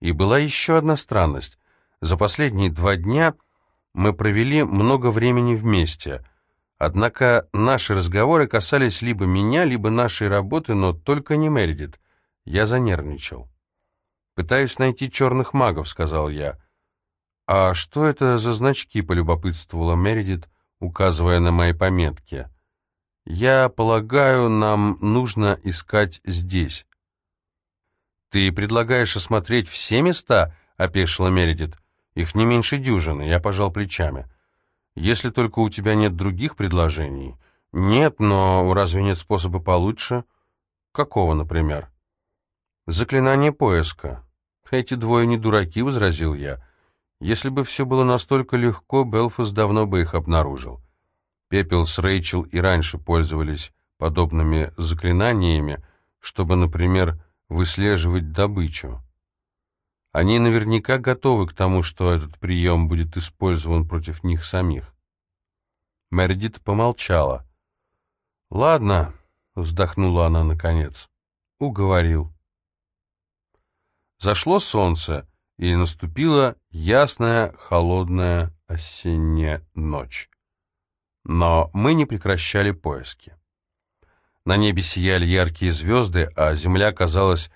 И была еще одна странность. За последние два дня мы провели много времени вместе. Однако наши разговоры касались либо меня, либо нашей работы, но только не Мередит. Я занервничал. «Пытаюсь найти черных магов», — сказал я. «А что это за значки?» — полюбопытствовала Мередит, указывая на мои пометки. «Я полагаю, нам нужно искать здесь». «Ты предлагаешь осмотреть все места?» — опешила Мередит. «Их не меньше дюжины», — я пожал плечами. «Если только у тебя нет других предложений». «Нет, но разве нет способа получше?» «Какого, например?» «Заклинание поиска». «Эти двое не дураки», — возразил я. «Если бы все было настолько легко, Белфас давно бы их обнаружил». Пепел с Рэйчел и раньше пользовались подобными заклинаниями, чтобы, например, выслеживать добычу. Они наверняка готовы к тому, что этот прием будет использован против них самих. Мердит помолчала. «Ладно», — вздохнула она наконец, — «уговорил». Зашло солнце, и наступила ясная, холодная осенняя ночь. Но мы не прекращали поиски. На небе сияли яркие звезды, а земля, казалось,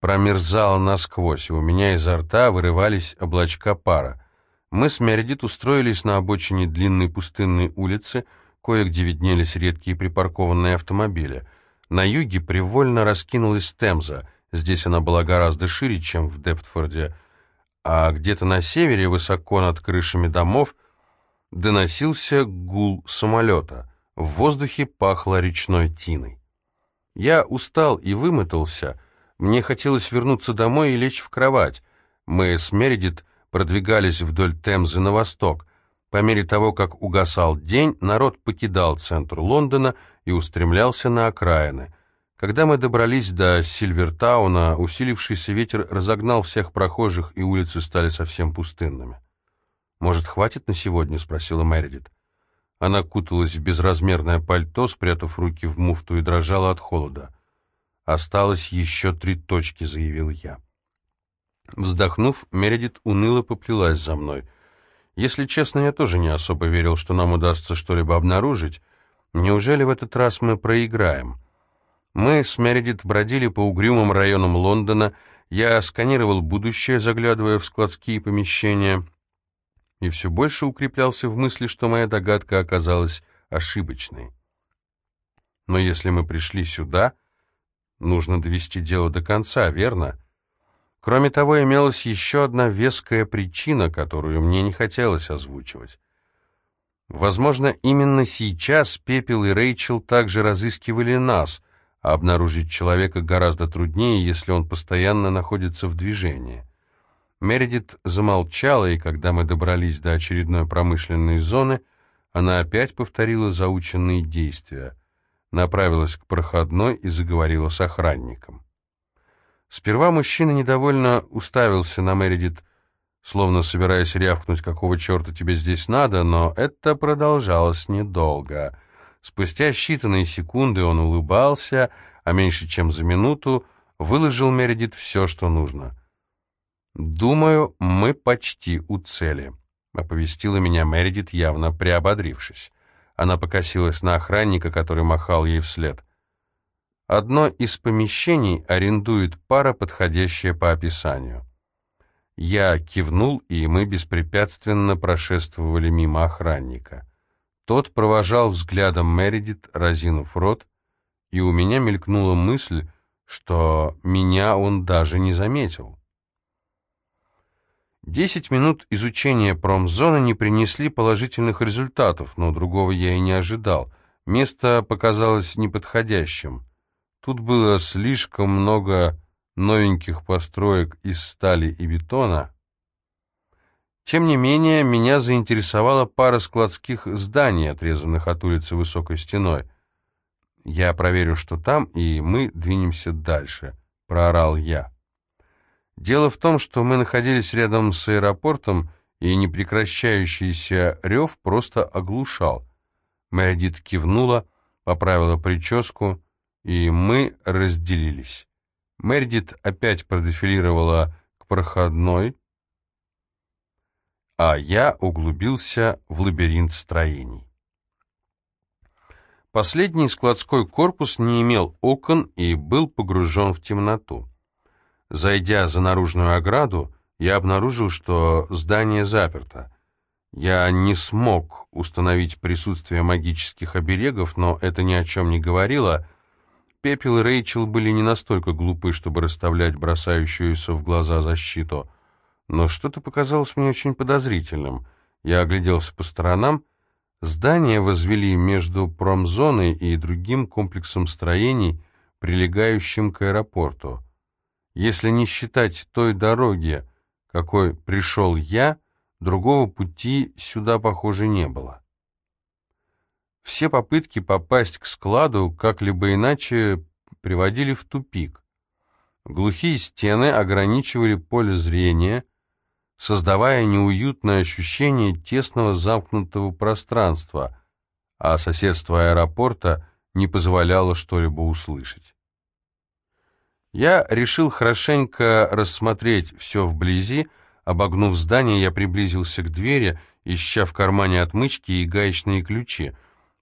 промерзала насквозь, и у меня изо рта вырывались облачка пара. Мы с Мередит устроились на обочине длинной пустынной улицы, кое-где виднелись редкие припаркованные автомобили. На юге привольно раскинулась Темза — Здесь она была гораздо шире, чем в Дептфорде, а где-то на севере, высоко над крышами домов, доносился гул самолета. В воздухе пахло речной тиной. Я устал и вымотался. Мне хотелось вернуться домой и лечь в кровать. Мы с Мередит продвигались вдоль Темзы на восток. По мере того, как угасал день, народ покидал центр Лондона и устремлялся на окраины. Когда мы добрались до Сильвертауна, усилившийся ветер разогнал всех прохожих, и улицы стали совсем пустынными. «Может, хватит на сегодня?» — спросила Мередит. Она куталась в безразмерное пальто, спрятав руки в муфту, и дрожала от холода. «Осталось еще три точки», — заявил я. Вздохнув, Мередит уныло поплелась за мной. Если честно, я тоже не особо верил, что нам удастся что-либо обнаружить. Неужели в этот раз мы проиграем?» Мы с Мередит бродили по угрюмым районам Лондона, я сканировал будущее, заглядывая в складские помещения, и все больше укреплялся в мысли, что моя догадка оказалась ошибочной. Но если мы пришли сюда, нужно довести дело до конца, верно? Кроме того, имелась еще одна веская причина, которую мне не хотелось озвучивать. Возможно, именно сейчас Пепел и Рэйчел также разыскивали нас — а обнаружить человека гораздо труднее, если он постоянно находится в движении. Мередит замолчала, и когда мы добрались до очередной промышленной зоны, она опять повторила заученные действия, направилась к проходной и заговорила с охранником. Сперва мужчина недовольно уставился на Мередит, словно собираясь рявкнуть, какого черта тебе здесь надо, но это продолжалось недолго — Спустя считанные секунды он улыбался, а меньше чем за минуту выложил Мередит все, что нужно. «Думаю, мы почти у цели», — оповестила меня Мередит, явно приободрившись. Она покосилась на охранника, который махал ей вслед. «Одно из помещений арендует пара, подходящая по описанию». Я кивнул, и мы беспрепятственно прошествовали мимо охранника. Тот провожал взглядом Мередит, разинув рот, и у меня мелькнула мысль, что меня он даже не заметил. Десять минут изучения промзоны не принесли положительных результатов, но другого я и не ожидал. Место показалось неподходящим. Тут было слишком много новеньких построек из стали и бетона, тем не менее, меня заинтересовала пара складских зданий, отрезанных от улицы высокой стеной. «Я проверю, что там, и мы двинемся дальше», — проорал я. Дело в том, что мы находились рядом с аэропортом, и непрекращающийся рев просто оглушал. Мередит кивнула, поправила прическу, и мы разделились. Мередит опять продефилировала проходной, а я углубился в лабиринт строений. Последний складской корпус не имел окон и был погружен в темноту. Зайдя за наружную ограду, я обнаружил, что здание заперто. Я не смог установить присутствие магических оберегов, но это ни о чем не говорило. Пепел и Рейчел были не настолько глупы, чтобы расставлять бросающуюся в глаза защиту. Но что-то показалось мне очень подозрительным. Я огляделся по сторонам. Здание возвели между промзоной и другим комплексом строений, прилегающим к аэропорту. Если не считать той дороги, какой пришел я, другого пути сюда, похоже, не было. Все попытки попасть к складу как-либо иначе приводили в тупик. Глухие стены ограничивали поле зрения, создавая неуютное ощущение тесного замкнутого пространства, а соседство аэропорта не позволяло что-либо услышать. Я решил хорошенько рассмотреть все вблизи, обогнув здание, я приблизился к двери, ища в кармане отмычки и гаечные ключи.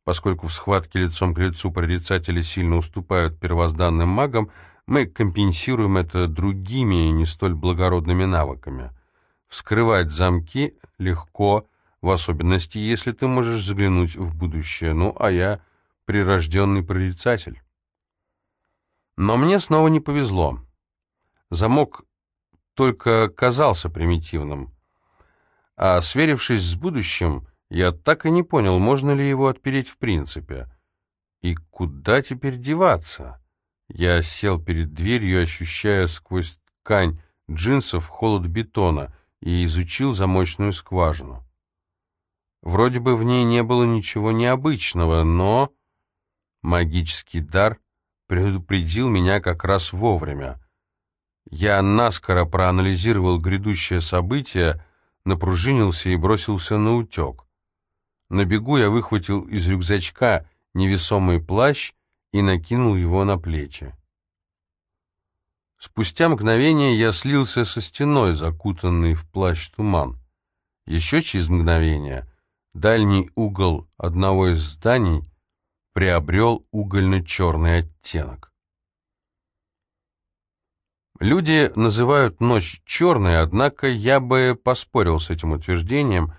Поскольку в схватке лицом к лицу прорицатели сильно уступают первозданным магам, мы компенсируем это другими, не столь благородными навыками. Вскрывать замки легко, в особенности, если ты можешь заглянуть в будущее. Ну, а я прирожденный прорицатель. Но мне снова не повезло. Замок только казался примитивным. А сверившись с будущим, я так и не понял, можно ли его отпереть в принципе. И куда теперь деваться? Я сел перед дверью, ощущая сквозь ткань джинсов холод бетона, и изучил замочную скважину. Вроде бы в ней не было ничего необычного, но... Магический дар предупредил меня как раз вовремя. Я наскоро проанализировал грядущее событие, напружинился и бросился на утек. На бегу я выхватил из рюкзачка невесомый плащ и накинул его на плечи. Спустя мгновение я слился со стеной, закутанный в плащ туман. Еще через мгновение дальний угол одного из зданий приобрел угольно-черный оттенок. Люди называют ночь черной, однако я бы поспорил с этим утверждением.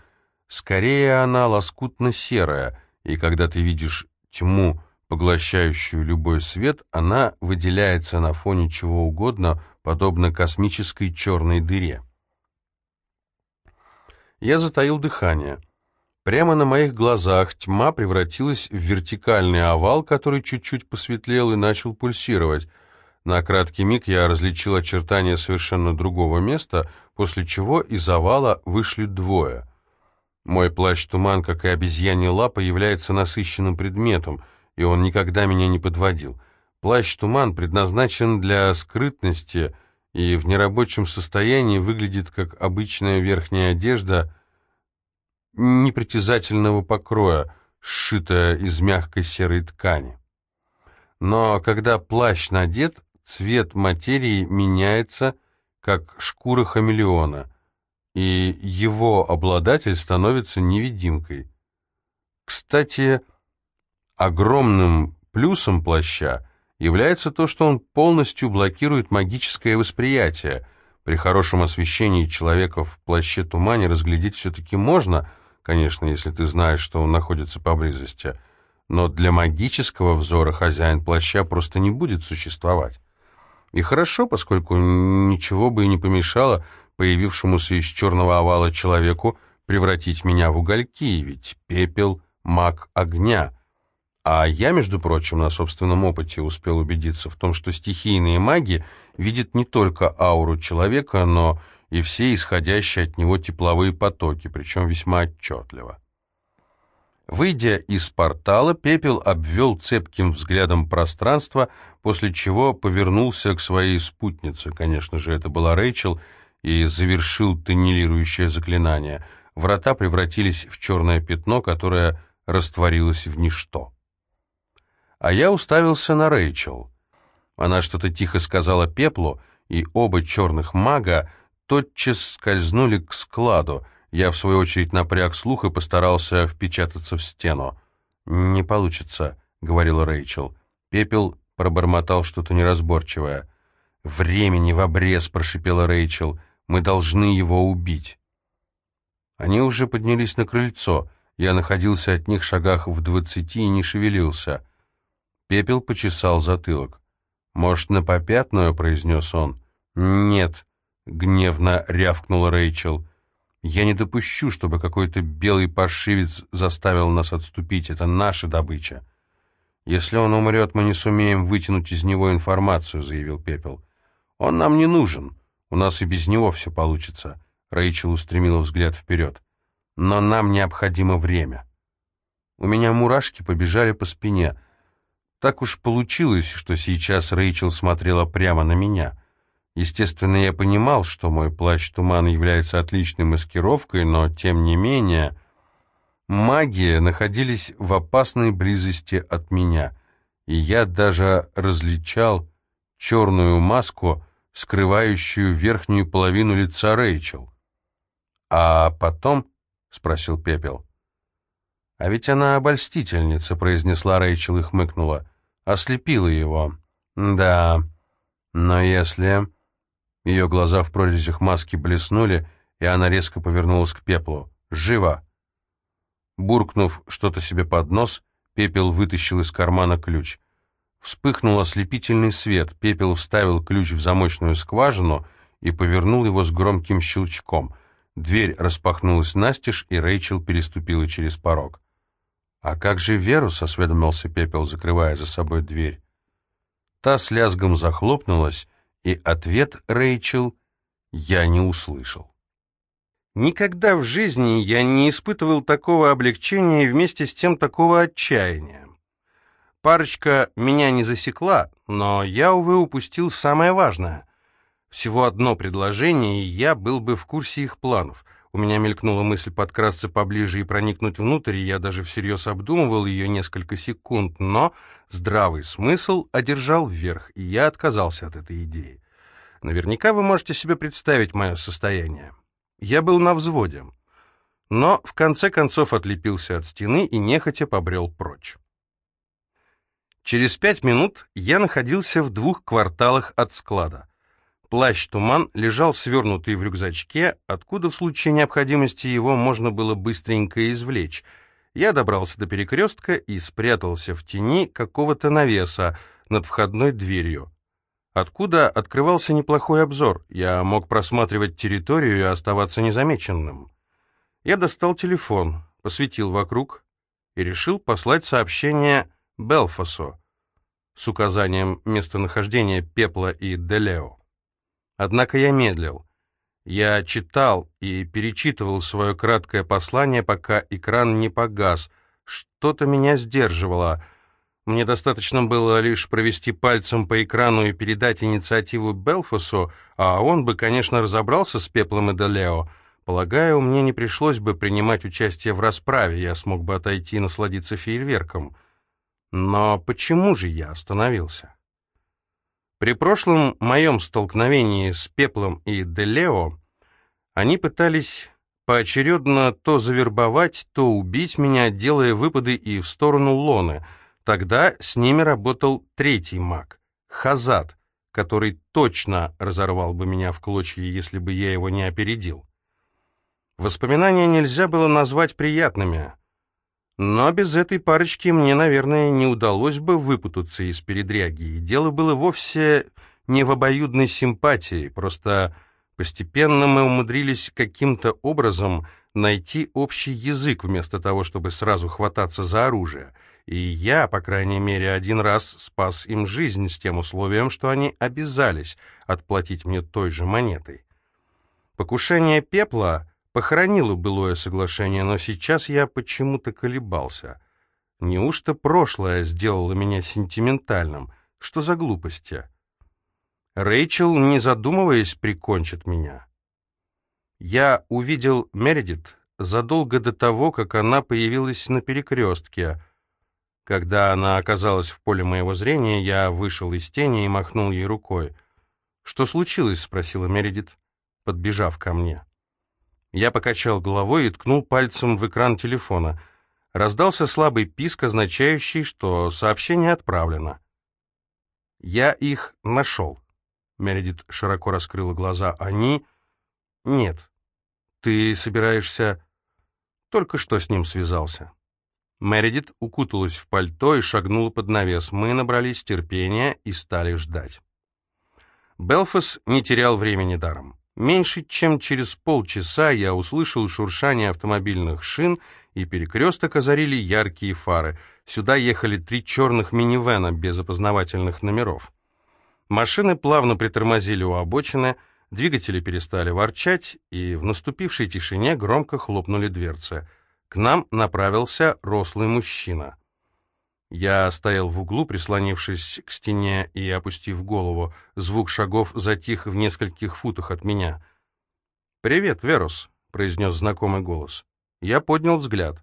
Скорее она лоскутно-серая, и когда ты видишь тьму, поглощающую любой свет, она выделяется на фоне чего угодно, подобно космической черной дыре. Я затаил дыхание. Прямо на моих глазах тьма превратилась в вертикальный овал, который чуть-чуть посветлел и начал пульсировать. На краткий миг я различил очертания совершенно другого места, после чего из овала вышли двое. Мой плащ-туман, как и обезьянья лапа, является насыщенным предметом, и он никогда меня не подводил. Плащ-туман предназначен для скрытности и в нерабочем состоянии выглядит как обычная верхняя одежда непритязательного покроя, сшитая из мягкой серой ткани. Но когда плащ надет, Цвет материи меняется, как шкура хамелеона, и его обладатель становится невидимкой. Кстати, огромным плюсом плаща является то, что он полностью блокирует магическое восприятие. При хорошем освещении человека в плаще-тумане разглядеть все-таки можно, конечно, если ты знаешь, что он находится поблизости, но для магического взора хозяин плаща просто не будет существовать. И хорошо, поскольку ничего бы и не помешало появившемуся из черного овала человеку превратить меня в угольки, ведь пепел — маг огня. А я, между прочим, на собственном опыте успел убедиться в том, что стихийные маги видят не только ауру человека, но и все исходящие от него тепловые потоки, причем весьма отчетливо. Выйдя из портала, Пепел обвел цепким взглядом пространство, после чего повернулся к своей спутнице, конечно же, это была Рэйчел, и завершил тоннелирующее заклинание. Врата превратились в черное пятно, которое растворилось в ничто. А я уставился на Рэйчел. Она что-то тихо сказала Пеплу, и оба черных мага тотчас скользнули к складу. Я, в свою очередь, напряг слух и постарался впечататься в стену. «Не получится», — говорила Рэйчел. Пепел пробормотал что-то неразборчивое. «Времени в обрез», — прошипела Рэйчел. «Мы должны его убить». Они уже поднялись на крыльцо. Я находился от них шагах в двадцати и не шевелился. Пепел почесал затылок. «Может, на попятную?» — произнес он. «Нет», — гневно рявкнула Рэйчел. «Я не допущу, чтобы какой-то белый паршивец заставил нас отступить. Это наша добыча». «Если он умрет, мы не сумеем вытянуть из него информацию», — заявил Пепел. «Он нам не нужен. У нас и без него все получится». Рэйчел устремила взгляд вперед. «Но нам необходимо время». У меня мурашки побежали по спине. Так уж получилось, что сейчас Рэйчел смотрела прямо на меня. Естественно, я понимал, что мой плащ-туман является отличной маскировкой, но, тем не менее... Магия находились в опасной близости от меня, и я даже различал черную маску, скрывающую верхнюю половину лица Рэйчел. «А потом?» — спросил Пепел. «А ведь она обольстительница», — произнесла Рэйчел и хмыкнула. «Ослепила его». «Да, но если...» Ее глаза в прорезях маски блеснули, и она резко повернулась к Пеплу. «Живо!» Буркнув что-то себе под нос, Пепел вытащил из кармана ключ. Вспыхнул ослепительный свет, Пепел вставил ключ в замочную скважину и повернул его с громким щелчком. Дверь распахнулась настежь, и Рэйчел переступила через порог. «А как же Верус?» — осведомился Пепел, закрывая за собой дверь. Та с лязгом захлопнулась, и ответ Рэйчел я не услышал. Никогда в жизни я не испытывал такого облегчения и вместе с тем такого отчаяния. Парочка меня не засекла, но я, увы, упустил самое важное. Всего одно предложение, и я был бы в курсе их планов. У меня мелькнула мысль подкрасться поближе и проникнуть внутрь, и я даже всерьез обдумывал ее несколько секунд, но здравый смысл одержал вверх, и я отказался от этой идеи. Наверняка вы можете себе представить мое состояние. Я был на взводе, но в конце концов отлепился от стены и нехотя побрел прочь. Через пять минут я находился в двух кварталах от склада. Плащ-туман лежал свернутый в рюкзачке, откуда в случае необходимости его можно было быстренько извлечь. Я добрался до перекрестка и спрятался в тени какого-то навеса над входной дверью откуда открывался неплохой обзор. Я мог просматривать территорию и оставаться незамеченным. Я достал телефон, посветил вокруг и решил послать сообщение Белфасу с указанием местонахождения Пепла и Делео. Однако я медлил. Я читал и перечитывал свое краткое послание, пока экран не погас. Что-то меня сдерживало — мне достаточно было лишь провести пальцем по экрану и передать инициативу Белфасу, а он бы, конечно, разобрался с Пеплом и Делео. Полагаю, мне не пришлось бы принимать участие в расправе, я смог бы отойти и насладиться фейерверком. Но почему же я остановился? При прошлом моем столкновении с Пеплом и Делео они пытались поочередно то завербовать, то убить меня, делая выпады и в сторону Лоны — Тогда с ними работал третий маг, Хазат, который точно разорвал бы меня в клочья, если бы я его не опередил. Воспоминания нельзя было назвать приятными, но без этой парочки мне, наверное, не удалось бы выпутаться из передряги, и дело было вовсе не в обоюдной симпатии, просто постепенно мы умудрились каким-то образом найти общий язык вместо того, чтобы сразу хвататься за оружие — и я, по крайней мере, один раз спас им жизнь с тем условием, что они обязались отплатить мне той же монетой. Покушение пепла похоронило былое соглашение, но сейчас я почему-то колебался. Неужто прошлое сделало меня сентиментальным? Что за глупости? Рэйчел, не задумываясь, прикончит меня. Я увидел Мередит задолго до того, как она появилась на перекрестке — когда она оказалась в поле моего зрения, я вышел из тени и махнул ей рукой. «Что случилось?» — спросила Мередит. подбежав ко мне. Я покачал головой и ткнул пальцем в экран телефона. Раздался слабый писк, означающий, что сообщение отправлено. «Я их нашел». Мередит широко раскрыла глаза. «Они...» «Нет. Ты собираешься...» «Только что с ним связался». Мередит укуталась в пальто и шагнула под навес. Мы набрались терпения и стали ждать. Белфас не терял времени даром. Меньше чем через полчаса я услышал шуршание автомобильных шин, и перекресток озарили яркие фары. Сюда ехали три черных минивэна без опознавательных номеров. Машины плавно притормозили у обочины, двигатели перестали ворчать, и в наступившей тишине громко хлопнули дверцы. К нам направился рослый мужчина. Я стоял в углу, прислонившись к стене и опустив голову. Звук шагов затих в нескольких футах от меня. «Привет, Верус», — произнес знакомый голос. Я поднял взгляд.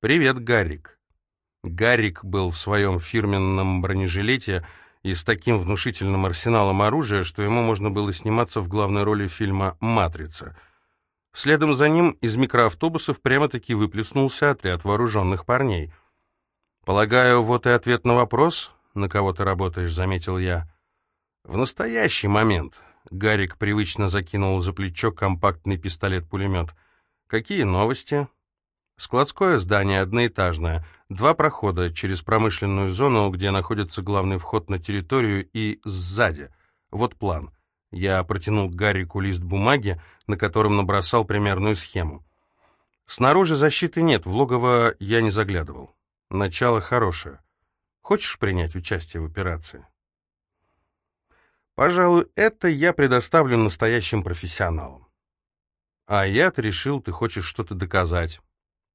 «Привет, Гаррик». Гаррик был в своем фирменном бронежилете и с таким внушительным арсеналом оружия, что ему можно было сниматься в главной роли фильма «Матрица». Следом за ним из микроавтобусов прямо-таки выплеснулся отряд вооруженных парней — «Полагаю, вот и ответ на вопрос, на кого ты работаешь», — заметил я. «В настоящий момент», — Гарик привычно закинул за плечо компактный пистолет-пулемет. «Какие новости?» «Складское здание, одноэтажное. Два прохода через промышленную зону, где находится главный вход на территорию, и сзади. Вот план». Я протянул Гаррику лист бумаги, на котором набросал примерную схему. «Снаружи защиты нет, в логово я не заглядывал». Начало хорошее. Хочешь принять участие в операции? Пожалуй, это я предоставлю настоящим профессионалам. А я-то решил, ты хочешь что-то доказать.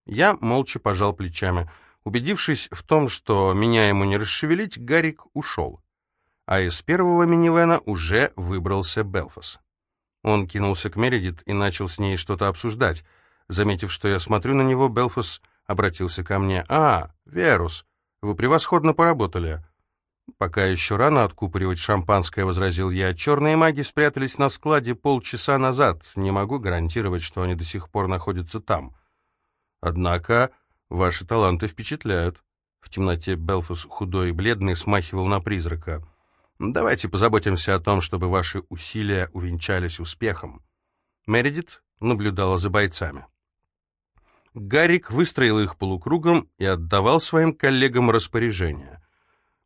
Я молча пожал плечами. Убедившись в том, что меня ему не расшевелить, Гарик ушел. А из первого минивэна уже выбрался Белфас. Он кинулся к Мередит и начал с ней что-то обсуждать. Заметив, что я смотрю на него, Белфас обратился ко мне. «А, Верус, вы превосходно поработали». «Пока еще рано откупоривать шампанское», — возразил я. «Черные маги спрятались на складе полчаса назад. Не могу гарантировать, что они до сих пор находятся там. Однако ваши таланты впечатляют». В темноте Белфас, худой и бледный, смахивал на призрака. «Давайте позаботимся о том, чтобы ваши усилия увенчались успехом». Мередит наблюдала за бойцами. Гарик выстроил их полукругом и отдавал своим коллегам распоряжения.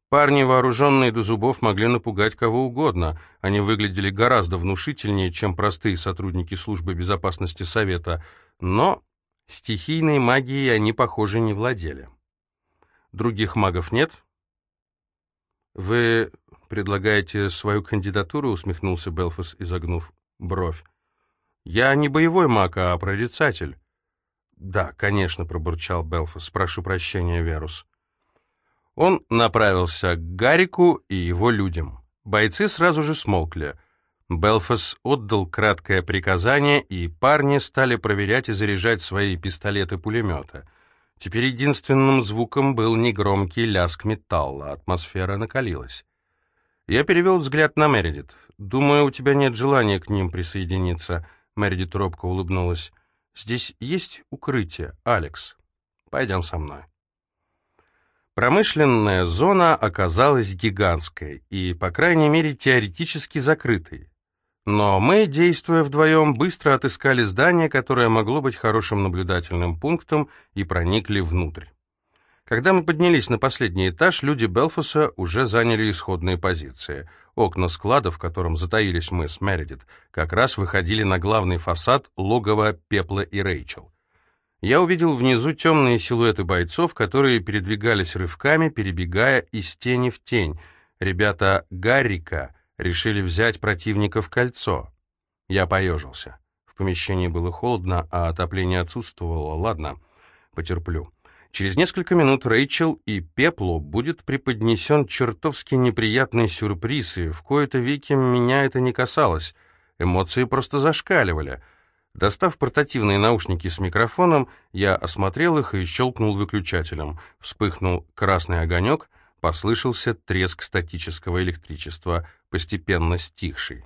Парни, вооруженные до зубов, могли напугать кого угодно. Они выглядели гораздо внушительнее, чем простые сотрудники службы безопасности Совета, но стихийной магией они, похоже, не владели. Других магов нет? «Вы предлагаете свою кандидатуру?» — усмехнулся Белфас, изогнув бровь. «Я не боевой маг, а прорицатель. «Да, конечно», — пробурчал Белфас. «Прошу прощения, Верус». Он направился к Гарику и его людям. Бойцы сразу же смолкли. Белфас отдал краткое приказание, и парни стали проверять и заряжать свои пистолеты-пулеметы. Теперь единственным звуком был негромкий лязг металла, атмосфера накалилась. Я перевел взгляд на Мередит. «Думаю, у тебя нет желания к ним присоединиться», — Мередит робко улыбнулась. Здесь есть укрытие, Алекс. Пойдем со мной. Промышленная зона оказалась гигантской и, по крайней мере, теоретически закрытой. Но мы, действуя вдвоем, быстро отыскали здание, которое могло быть хорошим наблюдательным пунктом, и проникли внутрь. Когда мы поднялись на последний этаж, люди Белфаса уже заняли исходные позиции — Окна склада, в котором затаились мы с Мередит, как раз выходили на главный фасад логова Пепла и Рэйчел. Я увидел внизу темные силуэты бойцов, которые передвигались рывками, перебегая из тени в тень. Ребята Гаррика решили взять противника в кольцо. Я поежился. В помещении было холодно, а отопление отсутствовало. Ладно, потерплю. Через несколько минут Рэйчел и Пеплу будет преподнесен чертовски неприятный сюрприз, и в кои-то веки меня это не касалось. Эмоции просто зашкаливали. Достав портативные наушники с микрофоном, я осмотрел их и щелкнул выключателем. Вспыхнул красный огонек, послышался треск статического электричества, постепенно стихший.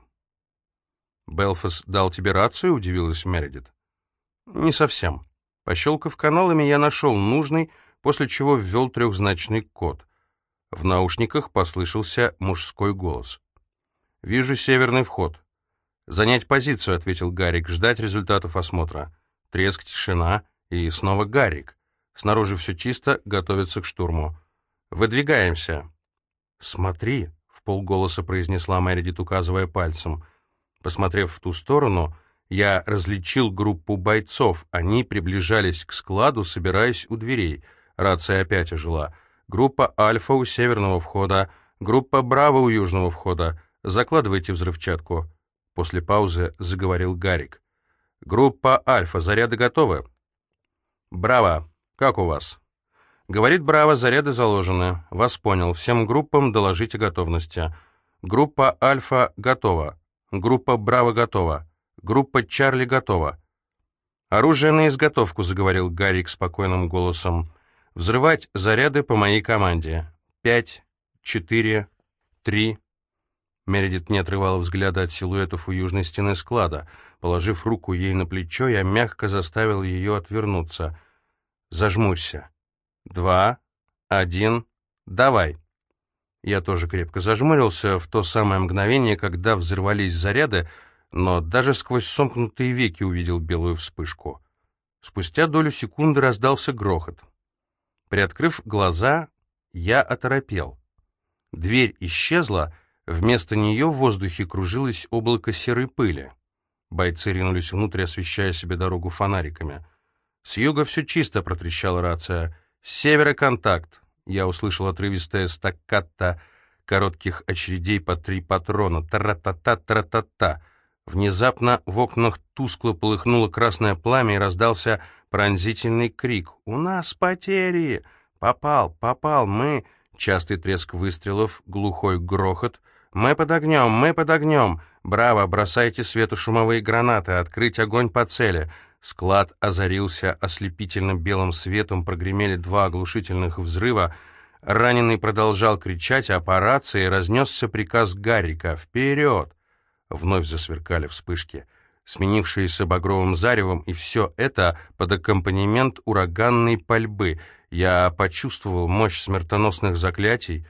«Белфас дал тебе рацию?» — удивилась Мередит. «Не совсем. Пощелкав каналами, я нашел нужный, после чего ввел трехзначный код. В наушниках послышался мужской голос. «Вижу северный вход». «Занять позицию», — ответил Гарик, — «ждать результатов осмотра». Треск, тишина и снова Гарик. Снаружи все чисто, готовится к штурму. «Выдвигаемся». «Смотри», — в полголоса произнесла Мэридит, указывая пальцем. Посмотрев в ту сторону, я различил группу бойцов. Они приближались к складу, собираясь у дверей. Рация опять ожила. Группа «Альфа» у северного входа, группа «Браво» у южного входа. Закладывайте взрывчатку. После паузы заговорил Гарик. «Группа «Альфа», заряды готовы?» «Браво! Как у вас?» «Говорит Браво, заряды заложены. Вас понял. Всем группам доложите готовности. Группа «Альфа» готова. Группа «Браво» готова. Группа «Чарли» готова». «Оружие на изготовку», — заговорил Гарик спокойным голосом. «Взрывать заряды по моей команде. Пять, четыре, три...» Мередит не отрывала взгляда от силуэтов у южной стены склада. Положив руку ей на плечо, я мягко заставил ее отвернуться. «Зажмурься. Два, один, давай». Я тоже крепко зажмурился в то самое мгновение, когда взорвались заряды, но даже сквозь сомкнутые веки увидел белую вспышку. Спустя долю секунды раздался грохот. Приоткрыв глаза, я оторопел. Дверь исчезла, вместо нее в воздухе кружилось облако серой пыли. Бойцы ринулись внутрь, освещая себе дорогу фонариками. «С юга все чисто», — протрещала рация. «С севера контакт». Я услышал отрывистое стаккато коротких очередей по три патрона. Тара-та-та-тара-та-та. Внезапно в окнах тускло полыхнуло красное пламя и раздался пронзительный крик. «У нас потери! Попал, попал, мы...» Частый треск выстрелов, глухой грохот. «Мы под огнем, мы под огнем! Браво, бросайте светошумовые гранаты, открыть огонь по цели!» Склад озарился ослепительным белым светом, прогремели два оглушительных взрыва. Раненый продолжал кричать, а по рации разнесся приказ Гаррика «Вперед!» Вновь засверкали вспышки, сменившиеся багровым заревом, и все это под аккомпанемент ураганной пальбы. Я почувствовал мощь смертоносных заклятий,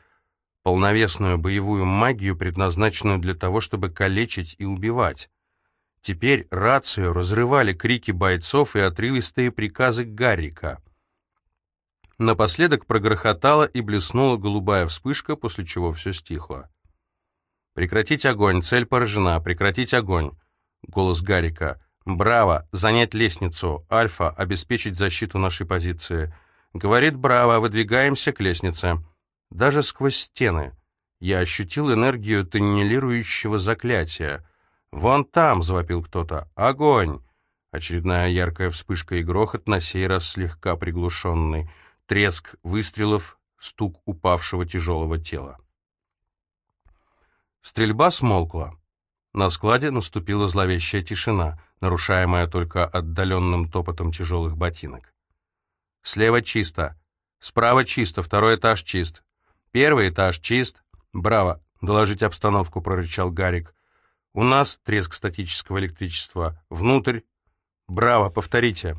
полновесную боевую магию, предназначенную для того, чтобы калечить и убивать. Теперь рацию разрывали крики бойцов и отрывистые приказы Гаррика. Напоследок прогрохотала и блеснула голубая вспышка, после чего все стихло. «Прекратить огонь! Цель поражена! Прекратить огонь!» Голос Гарика. «Браво! Занять лестницу! Альфа! Обеспечить защиту нашей позиции!» Говорит «Браво! Выдвигаемся к лестнице!» Даже сквозь стены я ощутил энергию тоннелирующего заклятия. «Вон там!» — завопил кто-то. «Огонь!» Очередная яркая вспышка и грохот, на сей раз слегка приглушенный. Треск выстрелов, стук упавшего тяжелого тела. Стрельба смолкла. На складе наступила зловещая тишина, нарушаемая только отдаленным топотом тяжелых ботинок. Слева чисто. Справа чисто, второй этаж чист. Первый этаж чист. Браво. Доложить обстановку, прорычал Гарик. У нас треск статического электричества. Внутрь. Браво, повторите.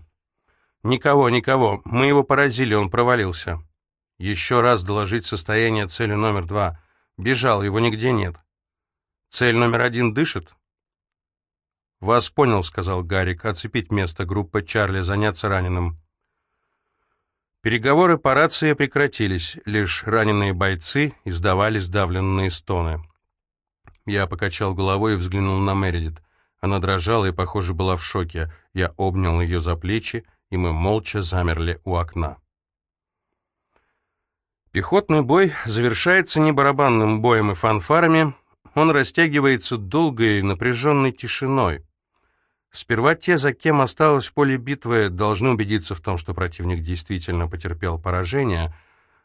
Никого, никого. Мы его поразили, он провалился. Еще раз доложить состояние цели номер два. Бежал, его нигде нет. Цель номер один дышит?» «Вас понял», — сказал Гарик. «Оцепить место. Группа Чарли. Заняться раненым». Переговоры по рации прекратились. Лишь раненые бойцы издавали сдавленные стоны. Я покачал головой и взглянул на Мередит. Она дрожала и, похоже, была в шоке. Я обнял ее за плечи, и мы молча замерли у окна. Пехотный бой завершается не барабанным боем и фанфарами, он растягивается долгой напряженной тишиной. Сперва те, за кем осталось поле битвы, должны убедиться в том, что противник действительно потерпел поражение.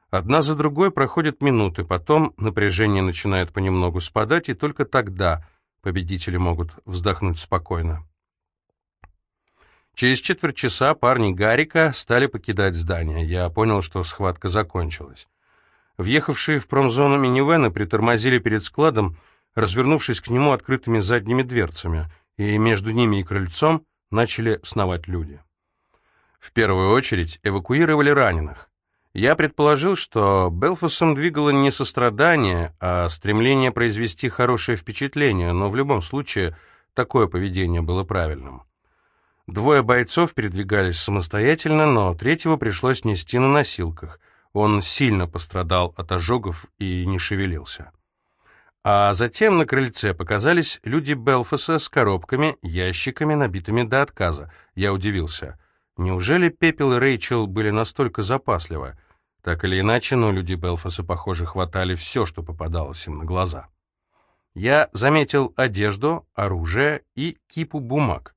Одна за другой проходят минуты, потом напряжение начинает понемногу спадать, и только тогда победители могут вздохнуть спокойно. Через четверть часа парни Гарика стали покидать здание. Я понял, что схватка закончилась. Въехавшие в промзону минивены притормозили перед складом, развернувшись к нему открытыми задними дверцами. и между ними и крыльцом начали сновать люди. В первую очередь эвакуировали раненых. Я предположил, что Белфасом двигало не сострадание, а стремление произвести хорошее впечатление, но в любом случае такое поведение было правильным. Двое бойцов передвигались самостоятельно, но третьего пришлось нести на носилках. Он сильно пострадал от ожогов и не шевелился. А затем на крыльце показались люди Белфаса с коробками, ящиками, набитыми до отказа. Я удивился. Неужели Пепел и Рэйчел были настолько запасливы? Так или иначе, но люди Белфаса, похоже, хватали все, что попадалось им на глаза. Я заметил одежду, оружие и кипу бумаг.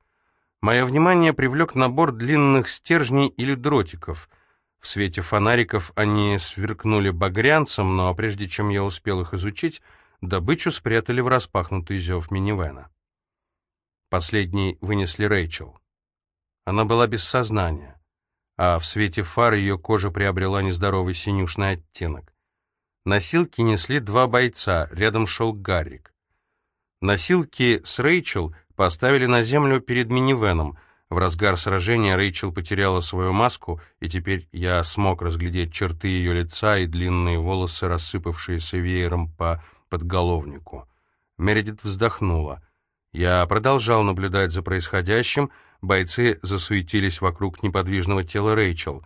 Мое внимание привлек набор длинных стержней или дротиков. В свете фонариков они сверкнули багрянцем, но прежде чем я успел их изучить, добычу спрятали в распахнутый зев минивэна. Последний вынесли Рэйчел. Она была без сознания, а в свете фар ее кожа приобрела нездоровый синюшный оттенок. Носилки несли два бойца, рядом шел Гаррик. Носилки с Рэйчел поставили на землю перед минивеном. В разгар сражения Рэйчел потеряла свою маску, и теперь я смог разглядеть черты ее лица и длинные волосы, рассыпавшиеся веером по подголовнику. Мередит вздохнула. Я продолжал наблюдать за происходящим, Бойцы засуетились вокруг неподвижного тела Рэйчел.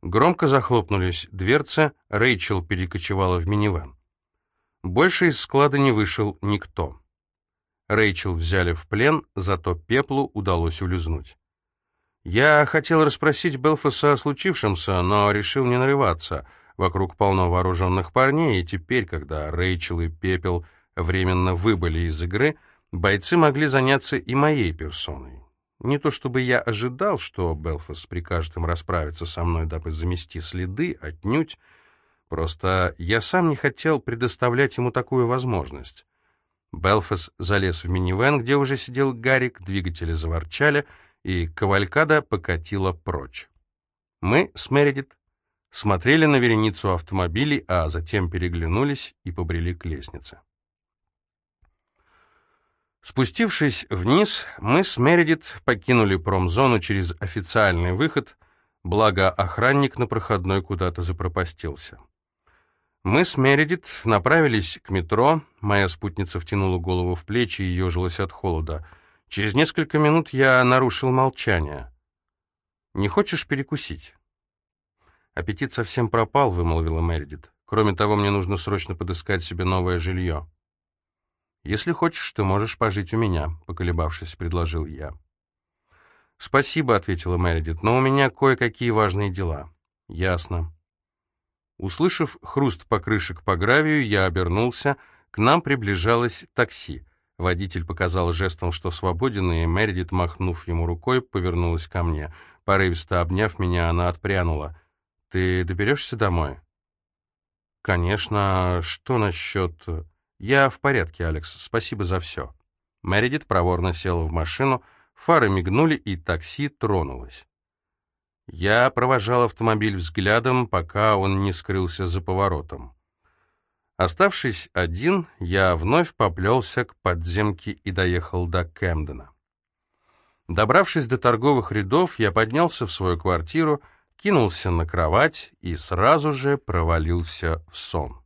Громко захлопнулись дверцы, Рэйчел перекочевала в минивэн. Больше из склада не вышел никто. Рэйчел взяли в плен, зато Пеплу удалось улизнуть. Я хотел расспросить Белфаса о случившемся, но решил не нарываться. Вокруг полно вооруженных парней, и теперь, когда Рэйчел и Пепел временно выбыли из игры, бойцы могли заняться и моей персоной. Не то чтобы я ожидал, что Белфас прикажет им расправиться со мной, дабы замести следы, отнюдь. Просто я сам не хотел предоставлять ему такую возможность. Белфас залез в минивэн, где уже сидел Гарик, двигатели заворчали, и кавалькада покатила прочь. Мы с Мередит смотрели на вереницу автомобилей, а затем переглянулись и побрели к лестнице. Спустившись вниз, мы с Мередит покинули промзону через официальный выход, благо охранник на проходной куда-то запропастился. Мы с Мередит направились к метро, моя спутница втянула голову в плечи и ежилась от холода. Через несколько минут я нарушил молчание. «Не хочешь перекусить?» «Аппетит совсем пропал», — вымолвила Мередит. «Кроме того, мне нужно срочно подыскать себе новое жилье». «Если хочешь, ты можешь пожить у меня», — поколебавшись, предложил я. «Спасибо», — ответила Мередит, — «но у меня кое-какие важные дела». «Ясно». Услышав хруст покрышек по гравию, я обернулся. К нам приближалось такси. Водитель показал жестом, что свободен, и Мередит, махнув ему рукой, повернулась ко мне. Порывисто обняв меня, она отпрянула. «Ты доберешься домой?» «Конечно. Что насчет...» «Я в порядке, Алекс. Спасибо за все». Мередит проворно села в машину, фары мигнули, и такси тронулось. Я провожал автомобиль взглядом, пока он не скрылся за поворотом. Оставшись один, я вновь поплелся к подземке и доехал до Кэмдена. Добравшись до торговых рядов, я поднялся в свою квартиру, кинулся на кровать и сразу же провалился в сон.